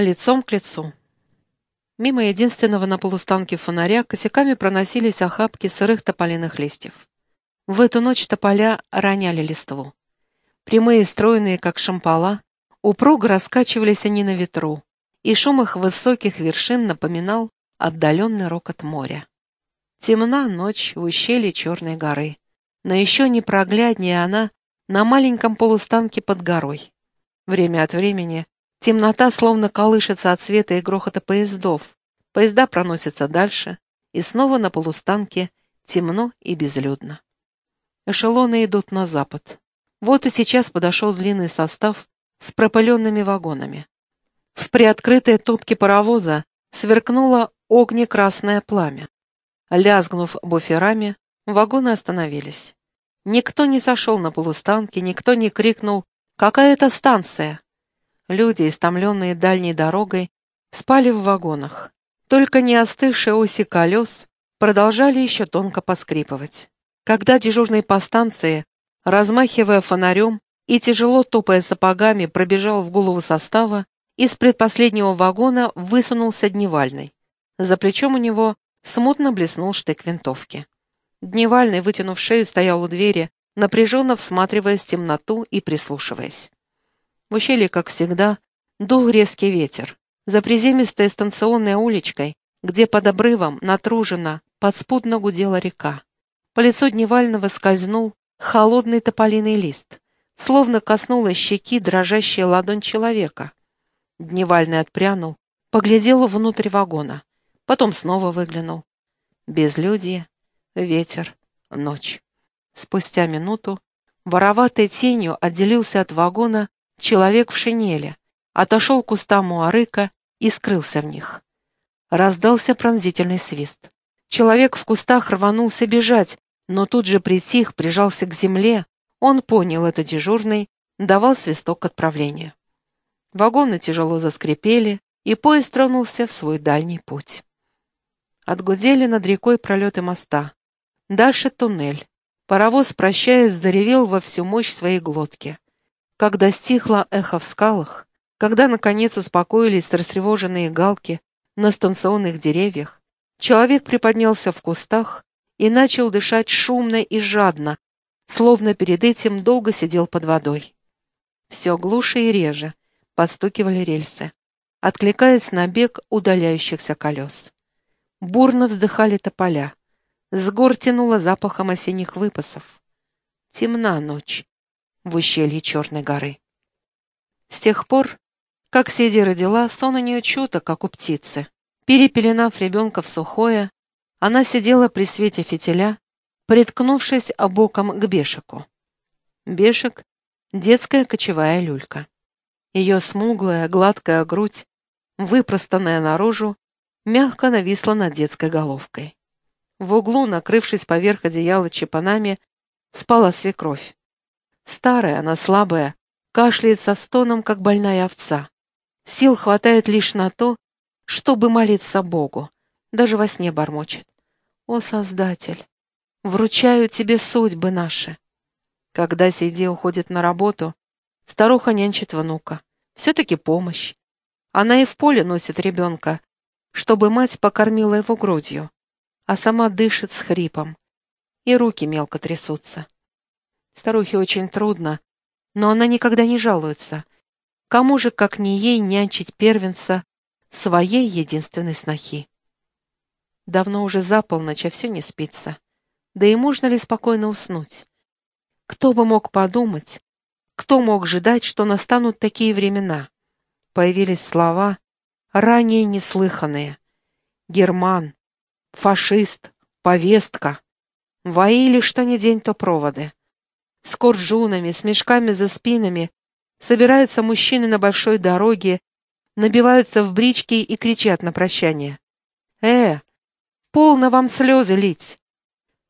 лицом к лицу. Мимо единственного на полустанке фонаря косяками проносились охапки сырых тополиных листьев. В эту ночь тополя роняли листву. Прямые, стройные, как шампала, упруго раскачивались они на ветру, и шум их высоких вершин напоминал отдаленный рокот моря. Темна ночь в ущелье Черной горы, но еще непрогляднее она на маленьком полустанке под горой. Время от времени Темнота словно колышется от света и грохота поездов. Поезда проносятся дальше, и снова на полустанке темно и безлюдно. Эшелоны идут на запад. Вот и сейчас подошел длинный состав с пропыленными вагонами. В приоткрытой топке паровоза сверкнуло огне-красное пламя. Лязгнув буферами, вагоны остановились. Никто не сошел на полустанке, никто не крикнул «Какая это станция?». Люди, истомленные дальней дорогой, спали в вагонах. Только не остывшие оси колес продолжали еще тонко поскрипывать. Когда дежурный по станции, размахивая фонарем и тяжело топая сапогами, пробежал в голову состава, из предпоследнего вагона высунулся Дневальный. За плечом у него смутно блеснул штык винтовки. Дневальный, вытянув шею, стоял у двери, напряженно всматриваясь в темноту и прислушиваясь. В ущелье, как всегда, дул резкий ветер. За приземистой станционной уличкой, где под обрывом, натружена, подспудно гудела река. По лицу Дневального скользнул холодный тополиный лист, словно коснулась щеки дрожащая ладонь человека. Дневальный отпрянул, поглядел внутрь вагона, потом снова выглянул. Безлюдье, ветер, ночь. Спустя минуту вороватой тенью отделился от вагона Человек в шинели отошел к кустам муарыка и скрылся в них. Раздался пронзительный свист. Человек в кустах рванулся бежать, но тут же притих, прижался к земле. Он понял это дежурный, давал свисток к отправлению. Вагоны тяжело заскрипели, и поезд тронулся в свой дальний путь. Отгудели над рекой пролеты моста. Дальше туннель. Паровоз, прощаясь, заревел во всю мощь своей глотки. Когда стихло эхо в скалах, когда, наконец, успокоились растревоженные галки на станционных деревьях, человек приподнялся в кустах и начал дышать шумно и жадно, словно перед этим долго сидел под водой. Все глуше и реже подстукивали рельсы, откликаясь на бег удаляющихся колес. Бурно вздыхали тополя. С гор тянуло запахом осенних выпасов. Темна ночь, в ущелье Черной горы. С тех пор, как Седи родила, сон у нее чуток, как у птицы. Перепеленав ребенка в сухое, она сидела при свете фитиля, приткнувшись обоком к бешику. Бешик — детская кочевая люлька. Ее смуглая, гладкая грудь, выпростанная наружу, мягко нависла над детской головкой. В углу, накрывшись поверх одеяла чепанами, спала свекровь. Старая, она слабая, кашляет со стоном, как больная овца. Сил хватает лишь на то, чтобы молиться Богу. Даже во сне бормочет. «О, Создатель, вручаю тебе судьбы наши». Когда Сейди уходит на работу, старуха нянчит внука. Все-таки помощь. Она и в поле носит ребенка, чтобы мать покормила его грудью, а сама дышит с хрипом, и руки мелко трясутся. Старухе очень трудно, но она никогда не жалуется. Кому же, как не ей, нянчить первенца своей единственной снохи? Давно уже за полночь, а все не спится. Да и можно ли спокойно уснуть? Кто бы мог подумать, кто мог ждать, что настанут такие времена? Появились слова, ранее неслыханные. Герман, фашист, повестка. Воили, что ни день, то проводы. С коржунами, с мешками за спинами собираются мужчины на большой дороге, набиваются в брички и кричат на прощание. «Э, полно вам слезы лить!»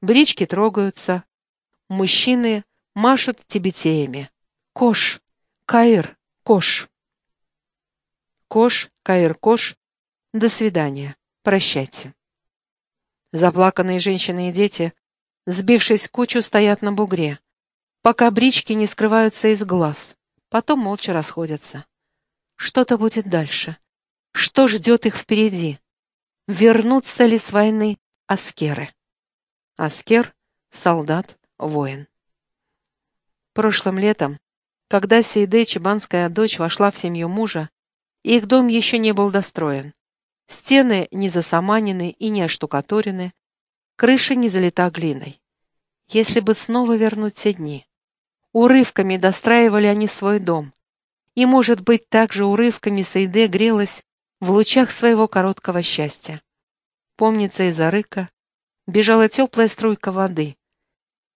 Брички трогаются. Мужчины машут тибетеями. Кош, Каир, Кош. Кош, Каир, Кош. До свидания. Прощайте. Заплаканные женщины и дети, сбившись в кучу, стоят на бугре пока брички не скрываются из глаз, потом молча расходятся. Что-то будет дальше. что ждет их впереди. Вернутся ли с войны аскеры? Аскер — солдат, воин. Прошлым летом, когда Сейде, чебанская дочь, вошла в семью мужа, их дом еще не был достроен. Стены не засаманены и не оштукатурены, крыша не залита глиной. Если бы снова вернуть те дни. Урывками достраивали они свой дом. И, может быть, также урывками Сейде грелась в лучах своего короткого счастья. Помнится, из арыка бежала теплая струйка воды,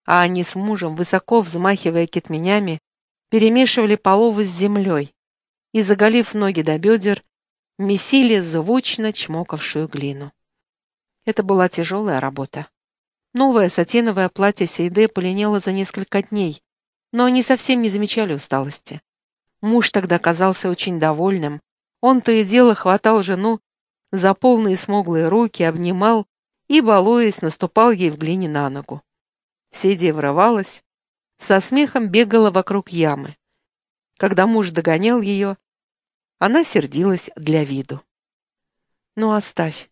а они с мужем, высоко взмахивая китменями, перемешивали половы с землей и, заголив ноги до бедер, месили звучно чмокавшую глину. Это была тяжелая работа. Новое сатиновое платье Сейде полинело за несколько дней, но они совсем не замечали усталости. Муж тогда казался очень довольным. Он то и дело хватал жену за полные смуглые руки, обнимал и, балуясь, наступал ей в глине на ногу. Сейде врывалась, со смехом бегала вокруг ямы. Когда муж догонял ее, она сердилась для виду. «Ну, оставь,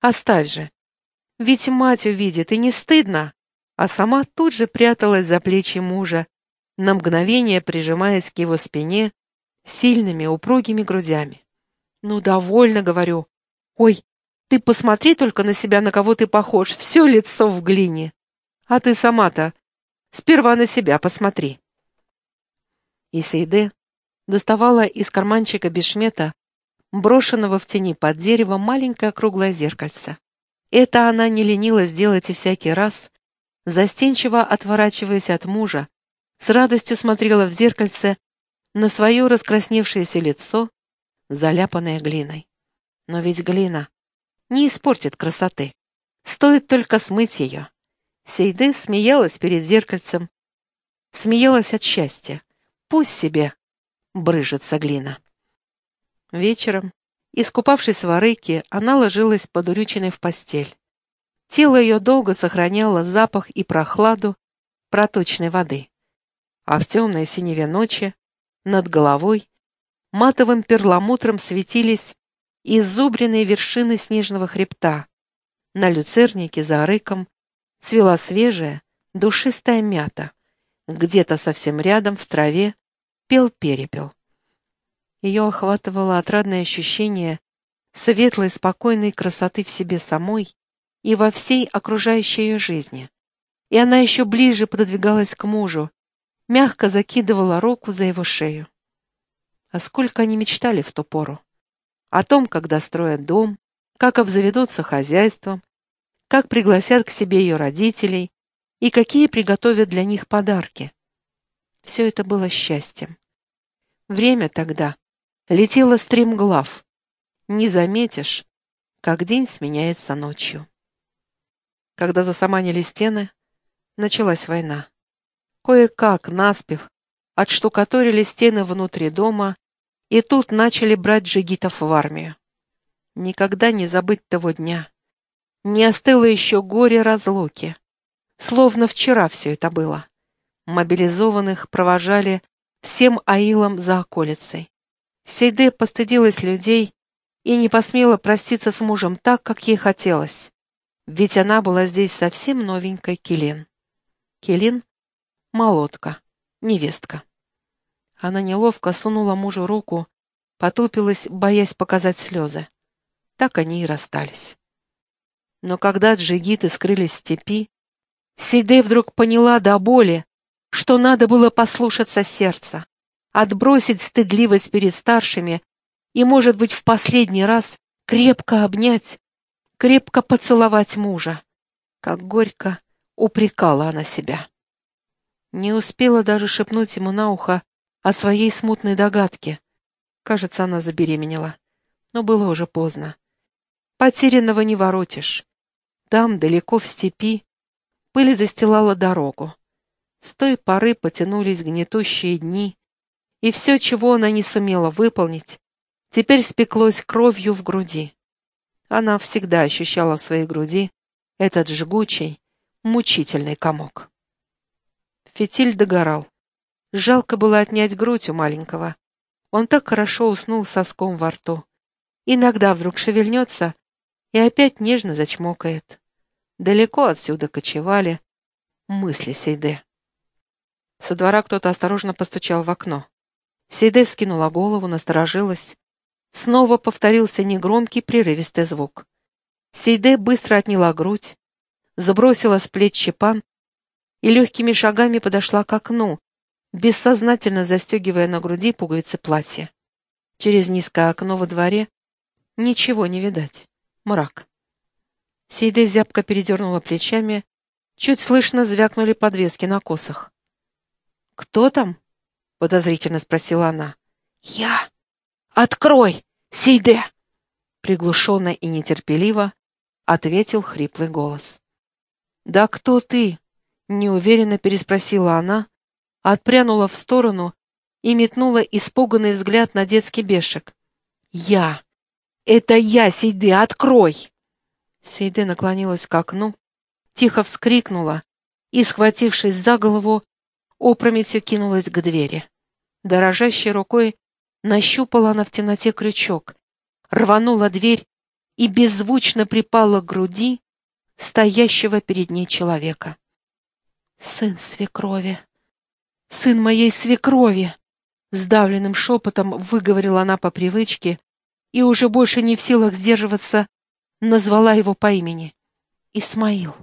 оставь же. Ведь мать увидит, и не стыдно!» А сама тут же пряталась за плечи мужа, на мгновение прижимаясь к его спине сильными упругими грудями. «Ну, довольно, — говорю. Ой, ты посмотри только на себя, на кого ты похож, все лицо в глине. А ты сама-то сперва на себя посмотри». И Сейде доставала из карманчика бешмета, брошенного в тени под дерево, маленькое круглое зеркальце. Это она не ленилась делать и всякий раз, застенчиво отворачиваясь от мужа, с радостью смотрела в зеркальце на свое раскрасневшееся лицо, заляпанное глиной. Но ведь глина не испортит красоты. Стоит только смыть ее. Сейде смеялась перед зеркальцем, смеялась от счастья. Пусть себе брыжется глина. Вечером, искупавшись в арыке, она ложилась подурюченной в постель. Тело ее долго сохраняло запах и прохладу проточной воды. А в темной синеве ночи над головой матовым перламутром светились изубренные вершины снежного хребта. На люцернике за арыком цвела свежая, душистая мята. Где-то совсем рядом, в траве, пел перепел. Ее охватывало отрадное ощущение светлой, спокойной красоты в себе самой и во всей окружающей ее жизни. И она еще ближе пододвигалась к мужу, мягко закидывала руку за его шею. А сколько они мечтали в ту пору. О том, когда строят дом, как обзаведутся хозяйством, как пригласят к себе ее родителей и какие приготовят для них подарки. Все это было счастьем. Время тогда летело стремглав. Не заметишь, как день сменяется ночью. Когда засаманили стены, началась война. Кое-как, наспех, отштукатурили стены внутри дома, и тут начали брать джигитов в армию. Никогда не забыть того дня. Не остыло еще горе разлуки. Словно вчера все это было. Мобилизованных провожали всем аилом за околицей. Сейде постыдилась людей и не посмела проститься с мужем так, как ей хотелось. Ведь она была здесь совсем новенькой Келин. Келин — молотка, невестка. Она неловко сунула мужу руку, потупилась, боясь показать слезы. Так они и расстались. Но когда джигиты скрылись в степи, Сейде вдруг поняла до боли, что надо было послушаться сердца, отбросить стыдливость перед старшими и, может быть, в последний раз крепко обнять, крепко поцеловать мужа. Как горько упрекала она себя. Не успела даже шепнуть ему на ухо о своей смутной догадке. Кажется, она забеременела. Но было уже поздно. Потерянного не воротишь. Там, далеко в степи, пыль застилала дорогу. С той поры потянулись гнетущие дни, и все, чего она не сумела выполнить, теперь спеклось кровью в груди. Она всегда ощущала в своей груди этот жгучий, мучительный комок. Фитиль догорал. Жалко было отнять грудь у маленького. Он так хорошо уснул соском во рту. Иногда вдруг шевельнется и опять нежно зачмокает. Далеко отсюда кочевали мысли Сейде. Со двора кто-то осторожно постучал в окно. Сейде вскинула голову, насторожилась. Снова повторился негромкий прерывистый звук. Сейде быстро отняла грудь, забросила с плеч чепан и легкими шагами подошла к окну, бессознательно застегивая на груди пуговицы платья. Через низкое окно во дворе ничего не видать. Мрак. Сейде зябко передернула плечами, чуть слышно звякнули подвески на косах. «Кто там?» — подозрительно спросила она. «Я! Открой, Сейде!» Приглушенно и нетерпеливо ответил хриплый голос. «Да кто ты?» — неуверенно переспросила она, отпрянула в сторону и метнула испуганный взгляд на детский бешек. «Я! Это я, Сейде, открой!» Сейде наклонилась к окну, тихо вскрикнула и, схватившись за голову, опрометью кинулась к двери. Дорожащей рукой нащупала она в темноте крючок, рванула дверь и беззвучно припала к груди стоящего перед ней человека. «Сын свекрови! Сын моей свекрови!» Сдавленным шепотом выговорила она по привычке и уже больше не в силах сдерживаться, назвала его по имени. «Исмаил».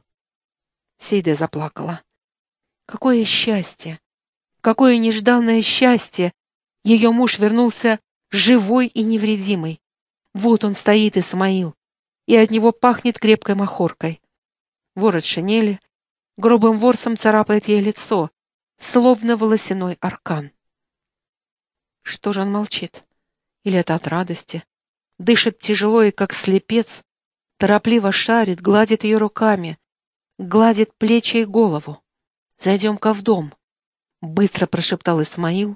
Сейде заплакала. Какое счастье! Какое нежданное счастье! Ее муж вернулся живой и невредимый. Вот он стоит, Исмаил, и от него пахнет крепкой махоркой. Ворот шинели грубым ворсом царапает ей лицо, словно волосяной аркан. Что же он молчит? Или это от радости? Дышит тяжело и, как слепец, торопливо шарит, гладит ее руками, гладит плечи и голову. «Зайдем-ка в дом», — быстро прошептал Исмаил,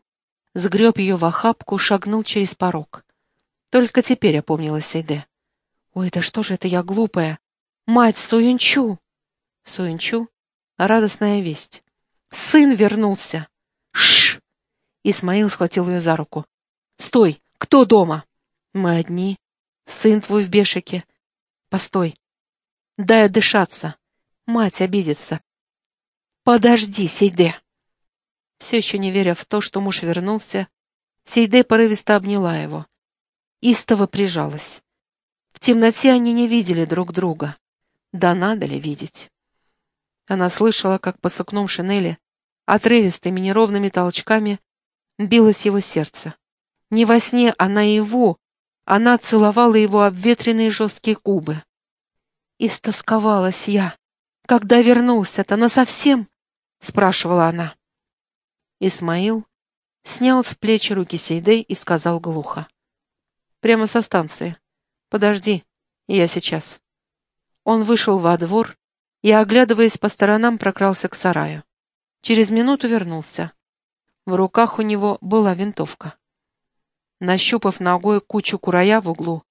сгреб ее в охапку, шагнул через порог. Только теперь опомнилась Сейде. «Ой, да что же это я глупая? Мать Суюнчу!» Суюнчу — радостная весть. «Сын вернулся!» «Шш!» Исмаил схватил ее за руку. «Стой! Кто дома?» «Мы одни. Сын твой в бешике. Постой. Дай отдышаться. Мать обидится. «Подожди, Сейде!» Все еще не веря в то, что муж вернулся, Сейде порывисто обняла его. Истово прижалась. В темноте они не видели друг друга. Да надо ли видеть? Она слышала, как по сукном шинели, отрывистыми неровными толчками, билось его сердце. Не во сне, а наяву она целовала его обветренные жесткие губы. Истосковалась я. Когда вернулся-то, насовсем? — спрашивала она. Исмаил снял с плеч руки Сейдей и сказал глухо. «Прямо со станции. Подожди, я сейчас». Он вышел во двор и, оглядываясь по сторонам, прокрался к сараю. Через минуту вернулся. В руках у него была винтовка. Нащупав ногой кучу курая в углу,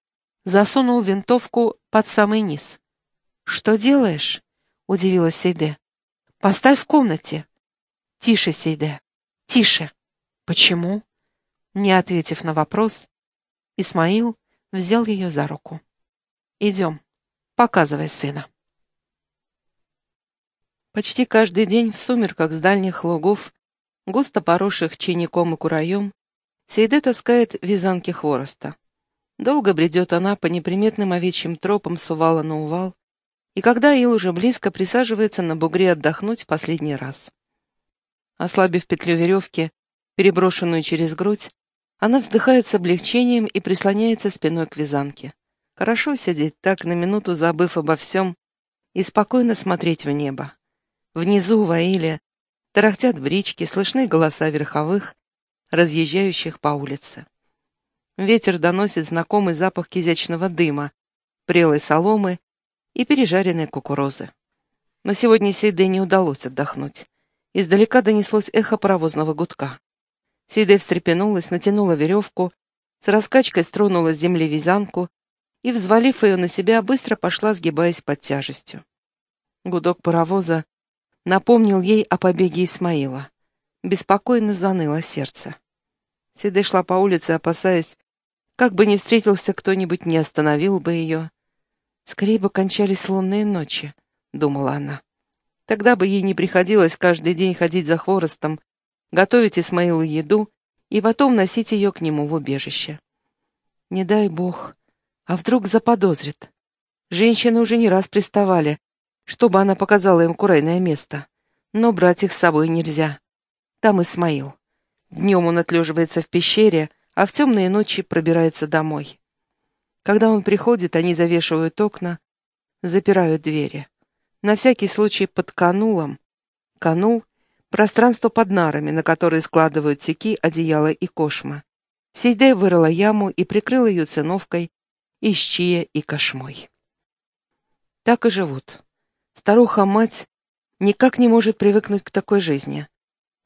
засунул винтовку под самый низ. «Что делаешь?» — удивилась Сейде. Поставь в комнате. Тише, Сейде, тише. Почему? Не ответив на вопрос, Исмаил взял ее за руку. Идем, показывай сына. Почти каждый день в сумерках с дальних лугов, густо поросших чайником и кураем, Сейде таскает вязанки хвороста. Долго бредет она по неприметным овечьим тропам с увала на увал, и когда Ил уже близко присаживается на бугре отдохнуть в последний раз. Ослабив петлю веревки, переброшенную через грудь, она вздыхает с облегчением и прислоняется спиной к вязанке. Хорошо сидеть так, на минуту забыв обо всем, и спокойно смотреть в небо. Внизу, в Аиле, тарахтят брички, слышны голоса верховых, разъезжающих по улице. Ветер доносит знакомый запах кизячного дыма, прелой соломы и пережаренной кукурузы. Но сегодня Сейде не удалось отдохнуть. Издалека донеслось эхо паровозного гудка. Сейде встрепенулась, натянула веревку, с раскачкой стронула с земли вязанку и, взвалив ее на себя, быстро пошла, сгибаясь под тяжестью. Гудок паровоза напомнил ей о побеге Исмаила. Беспокойно заныло сердце. Сейде шла по улице, опасаясь, Как бы ни встретился кто-нибудь, не остановил бы ее. Скорее бы кончались лунные ночи, думала она. Тогда бы ей не приходилось каждый день ходить за хворостом, готовить Исмаилу еду и потом носить ее к нему в убежище. Не дай бог, а вдруг заподозрит. Женщины уже не раз приставали, чтобы она показала им курейное место. Но брать их с собой нельзя. Там Исмаил. Днем он отлеживается в пещере, а в темные ночи пробирается домой. Когда он приходит, они завешивают окна, запирают двери. На всякий случай под канулом. Канул — пространство под нарами, на которые складывают тяки, одеяла и кошма. Сейде вырыла яму и прикрыла ее циновкой из чия и кошмой. Так и живут. Старуха-мать никак не может привыкнуть к такой жизни.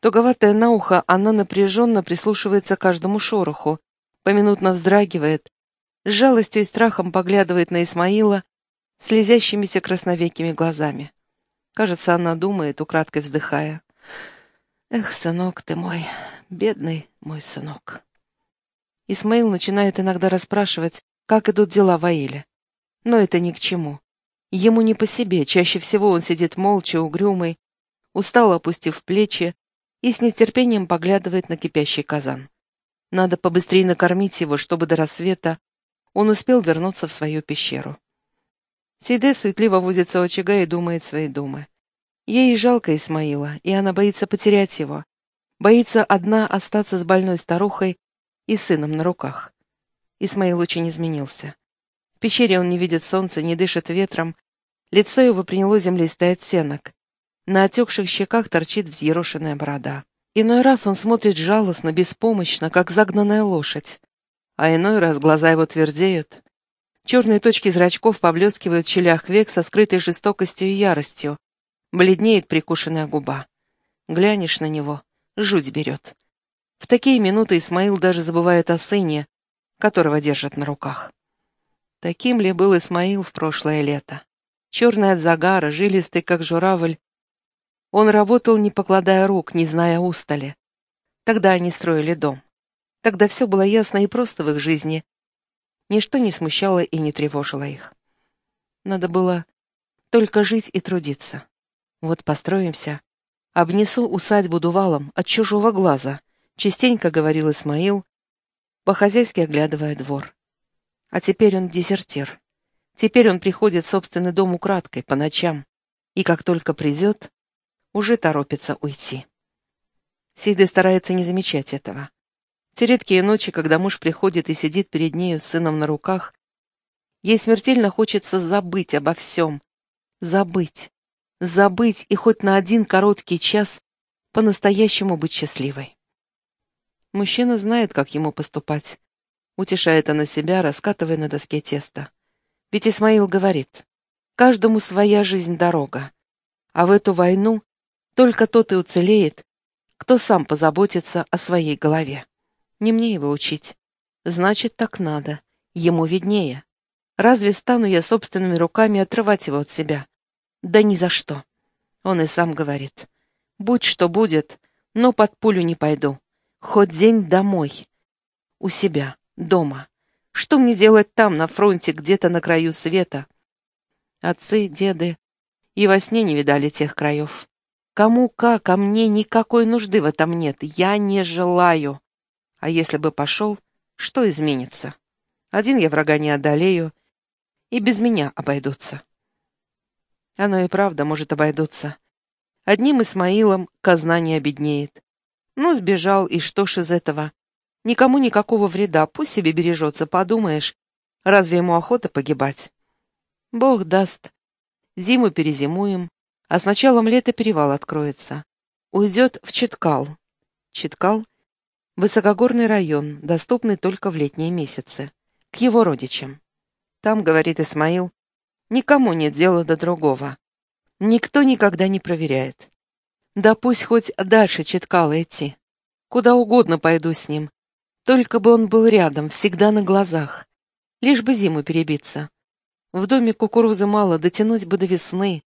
Туговатая на ухо, она напряженно прислушивается к каждому шороху, поминутно вздрагивает, с жалостью и страхом поглядывает на Исмаила слезящимися красновекими глазами. Кажется, она думает, украдкой вздыхая. «Эх, сынок ты мой, бедный мой сынок». Исмаил начинает иногда расспрашивать, как идут дела в Аиле. Но это ни к чему. Ему не по себе, чаще всего он сидит молча, угрюмый, устало опустив плечи и с нетерпением поглядывает на кипящий казан. Надо побыстрее накормить его, чтобы до рассвета он успел вернуться в свою пещеру. Сейде суетливо возится у очага и думает свои думы. Ей жалко Исмаила, и она боится потерять его. Боится одна остаться с больной старухой и сыном на руках. Исмаил очень изменился. В пещере он не видит солнца, не дышит ветром. Лицо его приняло землистый оттенок. На отекших щеках торчит взъерошенная борода. Иной раз он смотрит жалостно, беспомощно, как загнанная лошадь. А иной раз глаза его твердеют. Черные точки зрачков поблескивают в щелях век со скрытой жестокостью и яростью. Бледнеет прикушенная губа. Глянешь на него, жуть берет. В такие минуты Исмаил даже забывает о сыне, которого держат на руках. Таким ли был Исмаил в прошлое лето? Черный от загара, жилистый, как журавль. Он работал, не покладая рук, не зная устали. Тогда они строили дом. Тогда все было ясно и просто в их жизни. Ничто не смущало и не тревожило их. Надо было только жить и трудиться. Вот построимся. Обнесу усадьбу дувалом от чужого глаза, частенько говорил Исмаил, по-хозяйски оглядывая двор. А теперь он дезертир. Теперь он приходит в собственный дом украдкой, по ночам, и как только придет, уже торопится уйти. Сида старается не замечать этого. Те редкие ночи, когда муж приходит и сидит перед нею с сыном на руках, ей смертельно хочется забыть обо всем. Забыть. Забыть и хоть на один короткий час по-настоящему быть счастливой. Мужчина знает, как ему поступать. Утешает она себя, раскатывая на доске тесто. Ведь Исмаил говорит, каждому своя жизнь дорога. А в эту войну только тот и уцелеет, кто сам позаботится о своей голове. Не мне его учить. Значит, так надо. Ему виднее. Разве стану я собственными руками отрывать его от себя? Да ни за что. Он и сам говорит. Будь что будет, но под пулю не пойду. Хоть день домой. У себя, дома. Что мне делать там, на фронте, где-то на краю света? Отцы, деды и во сне не видали тех краев. Кому как, а мне никакой нужды в этом нет. Я не желаю. А если бы пошел, что изменится? Один я врага не одолею, и без меня обойдутся. Оно и правда может обойдутся. Одним Исмаилом казна не обеднеет. Ну, сбежал, и что ж из этого? Никому никакого вреда, пусть себе бережется, подумаешь. Разве ему охота погибать? Бог даст. Зиму перезимуем, а с началом лета перевал откроется. Уйдет в Читкал. Читкал — высокогорный район, доступный только в летние месяцы. К его родичам. Там, говорит Исмаил, никому нет дела до другого. Никто никогда не проверяет. Да пусть хоть дальше Читкала идти. Куда угодно пойду с ним. Только бы он был рядом, всегда на глазах. Лишь бы зиму перебиться. В доме кукурузы мало, дотянуть бы до весны.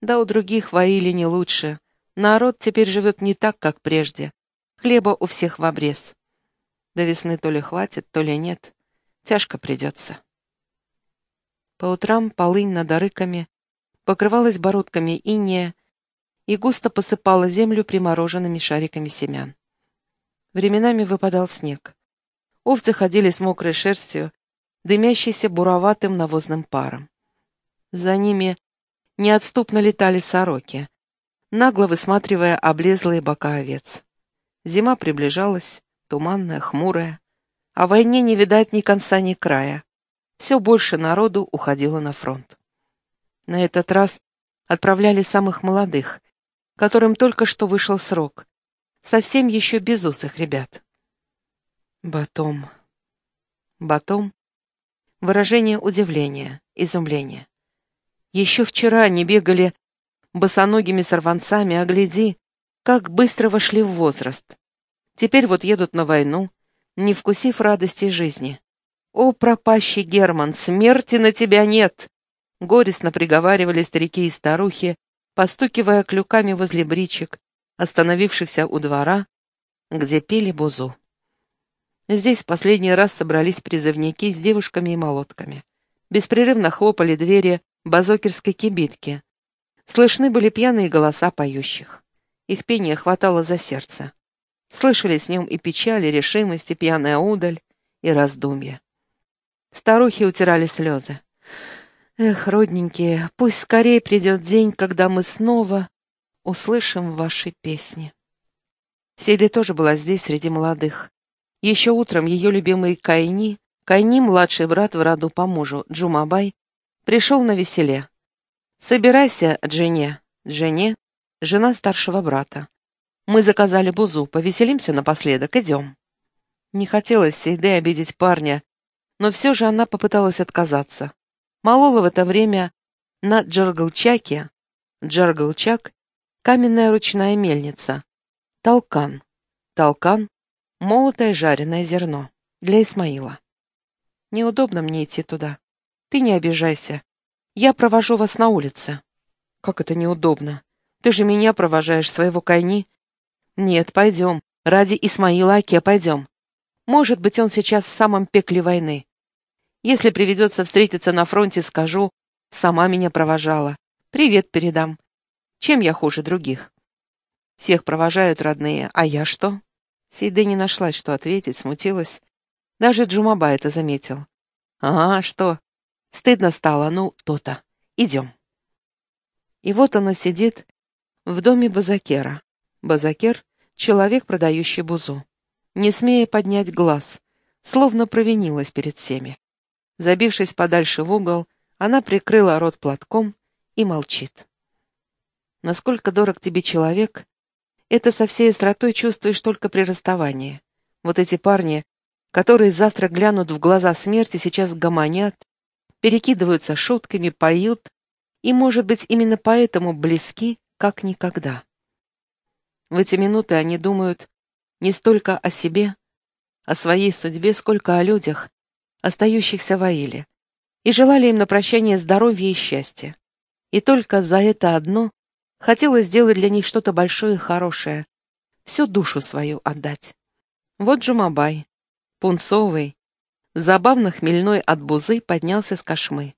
Да у других воили не лучше. Народ теперь живет не так, как прежде. Хлеба у всех в обрез. До весны то ли хватит, то ли нет. Тяжко придется. По утрам полынь над арыками покрывалась бородками инея и густо посыпала землю примороженными шариками семян. Временами выпадал снег. Овцы ходили с мокрой шерстью, дымящейся буроватым навозным паром. За ними неотступно летали сороки, нагло высматривая облезлые бока овец. Зима приближалась, туманная, хмурая. О войне не видать ни конца, ни края. Все больше народу уходило на фронт. На этот раз отправляли самых молодых, которым только что вышел срок, совсем еще безусых ребят. Батом. Батом. Выражение удивления, изумления. Еще вчера они бегали босоногими сорванцами, а гляди, как быстро вошли в возраст. Теперь вот едут на войну, не вкусив радости жизни. «О, пропащий Герман, смерти на тебя нет!» Горестно приговаривали старики и старухи, постукивая клюками возле бричек, остановившихся у двора, где пели бузу. Здесь в последний раз собрались призывники с девушками и молотками. Беспрерывно хлопали двери базокерской кибитки. Слышны были пьяные голоса поющих. Их пение хватало за сердце. Слышали с ним и печаль, и решимость, и пьяная удаль, и раздумья. Старухи утирали слезы. Эх, родненькие, пусть скорее придет день, когда мы снова услышим ваши песни. Сейди тоже была здесь, среди молодых. Еще утром ее любимый Кайни, Кайни, младший брат в роду по мужу, Джумабай, пришел на веселе. «Собирайся, Джене». Джене — жена старшего брата. Мы заказали бузу, повеселимся напоследок, идем. Не хотелось Сейде обидеть парня, но все же она попыталась отказаться. Молола в это время на Джаргалчаке, Джаргалчак — каменная ручная мельница, толкан, толкан — молотое жареное зерно для Исмаила. Неудобно мне идти туда. Ты не обижайся. Я провожу вас на улице. Как это неудобно? Ты же меня провожаешь, своего Кайни, «Нет, пойдем. Ради Исмаила Аке пойдем. Может быть, он сейчас в самом пекле войны. Если приведется встретиться на фронте, скажу, сама меня провожала. Привет передам. Чем я хуже других? Всех провожают родные, а я что?» Сейде не нашлась, что ответить, смутилась. Даже Джумаба это заметил. «А, что? Стыдно стало, ну, то-то. Идем». И вот она сидит в доме Базакера. Базакер — человек, продающий бузу. Не смея поднять глаз, словно провинилась перед всеми. Забившись подальше в угол, она прикрыла рот платком и молчит. Насколько дорог тебе человек, это со всей остротой чувствуешь только при расставании. Вот эти парни, которые завтра глянут в глаза смерти, сейчас гомонят, перекидываются шутками, поют, и, может быть, именно поэтому близки, как никогда. В эти минуты они думают не столько о себе, о своей судьбе, сколько о людях, остающихся в Аиле, и желали им на прощание здоровья и счастья. И только за это одно хотелось сделать для них что-то большое и хорошее, всю душу свою отдать. Вот Джумабай, пунцовый, забавно хмельной от бузы, поднялся с кошмы.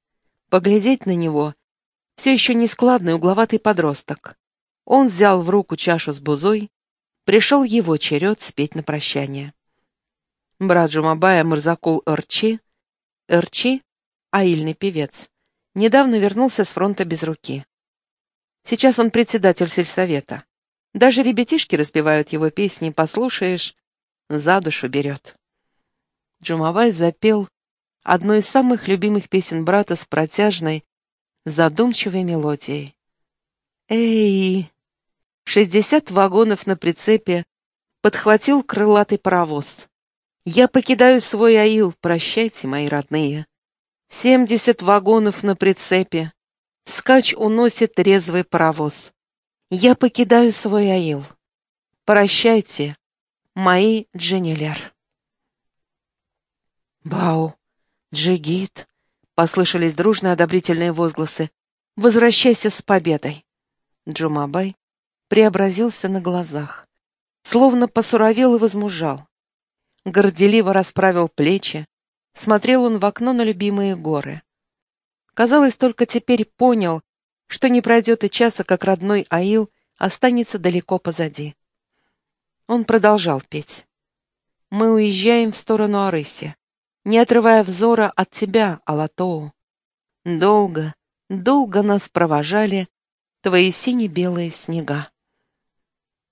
Поглядеть на него — все еще нескладный угловатый подросток. Он взял в руку чашу с бузой, пришел его черед спеть на прощание. Брат Жумабая Мырзакул Эрчи, Эрчи, аильный певец, недавно вернулся с фронта без руки. Сейчас он председатель сельсовета. Даже ребятишки распевают его песни, послушаешь, за душу берет. Джумабай запел одну из самых любимых песен брата с протяжной, задумчивой мелодией. «Эй, Шестьдесят вагонов на прицепе подхватил крылатый паровоз. Я покидаю свой аил, прощайте, мои родные. Семьдесят вагонов на прицепе. Скач уносит резвый паровоз. Я покидаю свой аил. Прощайте, мои Дженелер. Бау, Джигит, послышались дружные одобрительные возгласы. Возвращайся с победой. Джумабай преобразился на глазах, словно посуровел и возмужал. Горделиво расправил плечи, смотрел он в окно на любимые горы. Казалось, только теперь понял, что не пройдет и часа, как родной Аил останется далеко позади. Он продолжал петь. «Мы уезжаем в сторону Арыси, не отрывая взора от тебя, Алатоу. Долго, долго нас провожали твои сине-белые снега».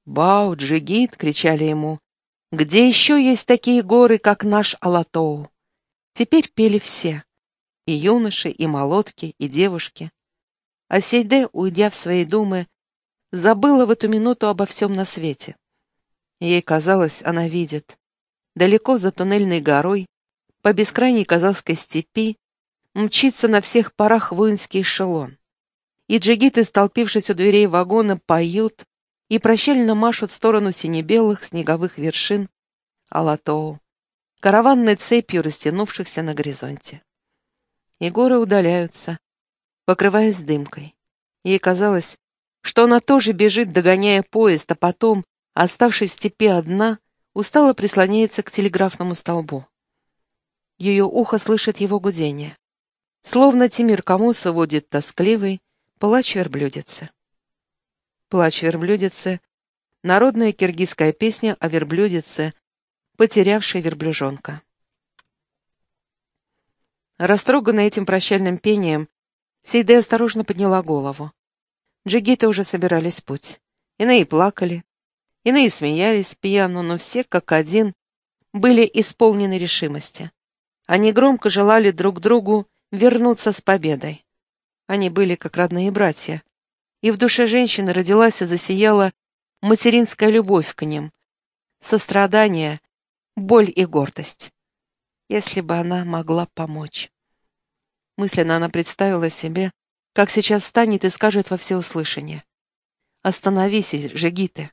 «Бау, Джигит!» — кричали ему. «Где еще есть такие горы, как наш Алатоу?» Теперь пели все. И юноши, и молотки, и девушки. А Сейде, уйдя в свои думы, забыла в эту минуту обо всем на свете. Ей казалось, она видит. Далеко за туннельной горой, по бескрайней казахской степи, мчится на всех парах воинский эшелон. И джигиты, столпившись у дверей вагона, поют и прощально машут в сторону синебелых снеговых вершин Алатоу, караванной цепью растянувшихся на горизонте. Горы удаляются, покрываясь дымкой. Ей казалось, что она тоже бежит, догоняя поезд, а потом, оставшись в степи одна, устало прислоняется к телеграфному столбу. Ее ухо слышит его гудение. Словно Тимир Камуса водит тоскливый плач верблюдицы. Плач верблюдицы — народная киргизская песня о верблюдице, потерявший верблюжонка. Растроганная этим прощальным пением, Сейде осторожно подняла голову. Джигиты уже собирались в путь. Иные плакали, иные смеялись пьяно, но все, как один, были исполнены решимости. Они громко желали друг другу вернуться с победой. Они были как родные братья, и в душе женщины родилась и засияла материнская любовь к ним, сострадание боль и гордость. Если бы она могла помочь. Мысленно она представила себе, как сейчас встанет и скажет во всеуслышание. «Остановись, Жигиты.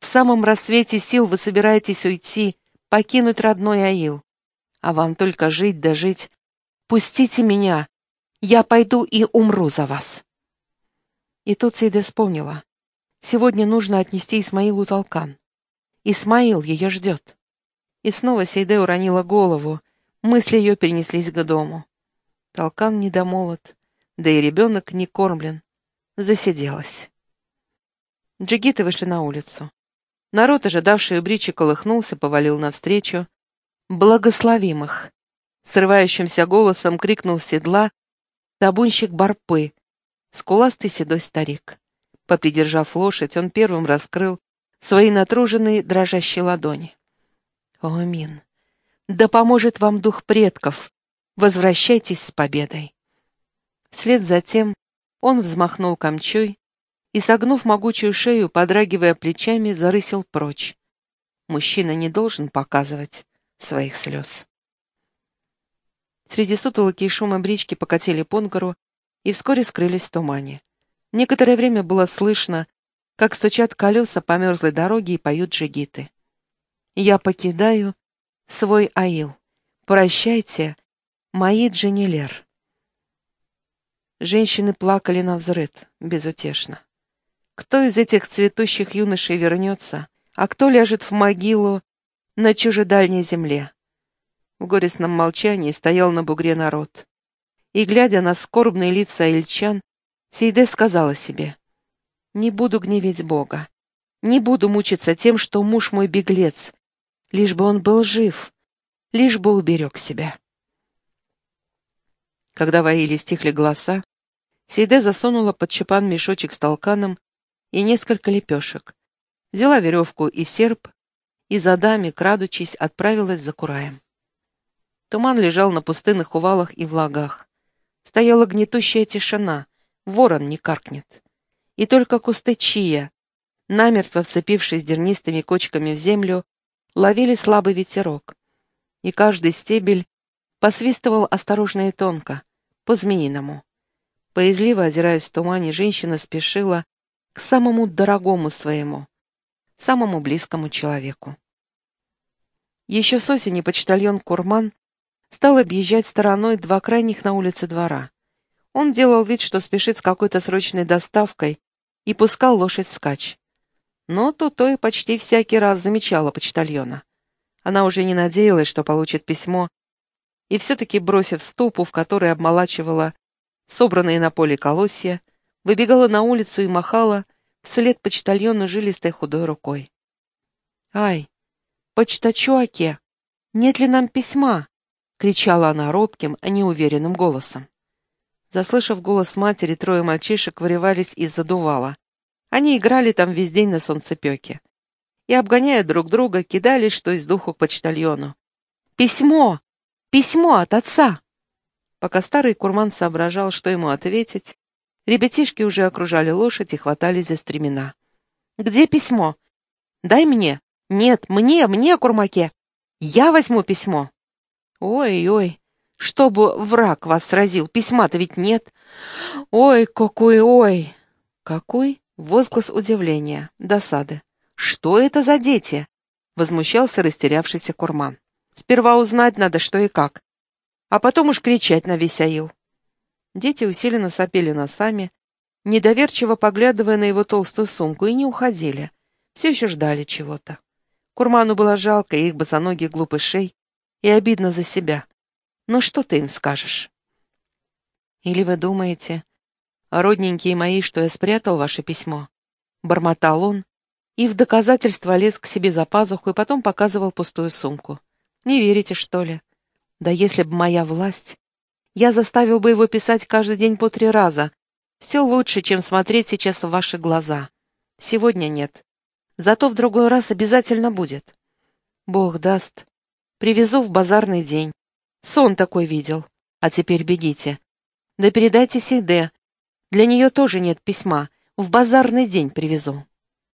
В самом рассвете сил вы собираетесь уйти, покинуть родной Аил. А вам только жить да жить. Пустите меня. Я пойду и умру за вас». И тут Сейда вспомнила. Сегодня нужно отнести Исмаилу толкан. Исмаил ее ждет. И снова Сейде уронила голову. Мысли ее перенеслись к дому. Толкан недомолот, да и ребенок не кормлен. Засиделась. Джигиты вышли на улицу. Народ, ожидавший у бричи, колыхнулся, повалил навстречу. «Благословимых!» Срывающимся голосом крикнул седла табунщик Барпы, скуластый седой старик. Попридержав лошадь, он первым раскрыл свои натруженные дрожащие ладони. О, амин. Да поможет вам дух предков. Возвращайтесь с победой. Вслед за тем он взмахнул камчой и, согнув могучую шею, подрагивая плечами, зарысил прочь. Мужчина не должен показывать своих слез. Среди сутолоки и шума брички покатили по и вскоре скрылись в тумане. Некоторое время было слышно, как стучат колеса по мерзлой дороге и поют джигиты. Я покидаю свой аил. Прощайте, мои Дженилер. Женщины плакали на взрыд, безутешно. Кто из этих цветущих юношей вернется, а кто ляжет в могилу на чужедальней земле? В горестном молчании стоял на бугре народ. И, глядя на скорбные лица ильчан, Сейде сказала себе, «Не буду гневить Бога, не буду мучиться тем, что муж мой беглец, лишь бы он был жив, лишь бы уберег себя. Когда воили стихли голоса, Сейде засунула под чепан мешочек с толканом и несколько лепешек, взяла веревку и серп и за дами, крадучись, отправилась за кураем. Туман лежал на пустынных увалах и влагах. Стояла гнетущая тишина, ворон не каркнет. И только кусты чия, намертво вцепившись дернистыми кочками в землю, ловили слабый ветерок, и каждый стебель посвистывал осторожно и тонко, по-змеиному. Поязливо озираясь в тумане, женщина спешила к самому дорогому своему, самому близкому человеку. Еще с осени почтальон Курман стал объезжать стороной два крайних на улице двора. Он делал вид, что спешит с какой-то срочной доставкой, и пускал лошадь скач. Но Тутой почти всякий раз замечала почтальона. Она уже не надеялась, что получит письмо и все-таки, бросив ступу, в которой обмолачивала собранные на поле колосья, выбегала на улицу и махала вслед почтальону жилистой худой рукой. «Ай, почтачуаке, нет ли нам письма?» — кричала она робким, а неуверенным голосом. Заслышав голос матери, трое мальчишек вырывались из задувала. Они играли там весь день на солнцепеке. И, обгоняя друг друга, кидались, что из духу к почтальону. «Письмо! Письмо от отца!» Пока старый курман соображал, что ему ответить, ребятишки уже окружали лошадь и хватались за стремена. «Где письмо? Дай мне!» «Нет, мне, мне, Курмаке! Я возьму письмо!» «Ой-ой, чтобы враг вас сразил, письма-то ведь нет!» «Ой, какой, ой!» «Какой?» — возглас удивления, досады. «Что это за дети?» — возмущался растерявшийся Курман. Сперва узнать надо, что и как, а потом уж кричать на весь аил. Дети усиленно сопели носами, недоверчиво поглядывая на его толстую сумку, и не уходили. Все еще ждали чего-то. Курману было жалко их босоногих глупышей и обидно за себя. Но что ты им скажешь? Или вы думаете, родненькие мои, что я спрятал ваше письмо? Бормотал он и в доказательство лез к себе за пазуху и потом показывал пустую сумку. Не верите, что ли? Да если б моя власть, я заставил бы его писать каждый день по три раза. Все лучше, чем смотреть сейчас в ваши глаза. Сегодня нет. Зато в другой раз обязательно будет. Бог даст. Привезу в базарный день. Сон такой видел. А теперь бегите. Да передайте Сейде. Для нее тоже нет письма. В базарный день привезу.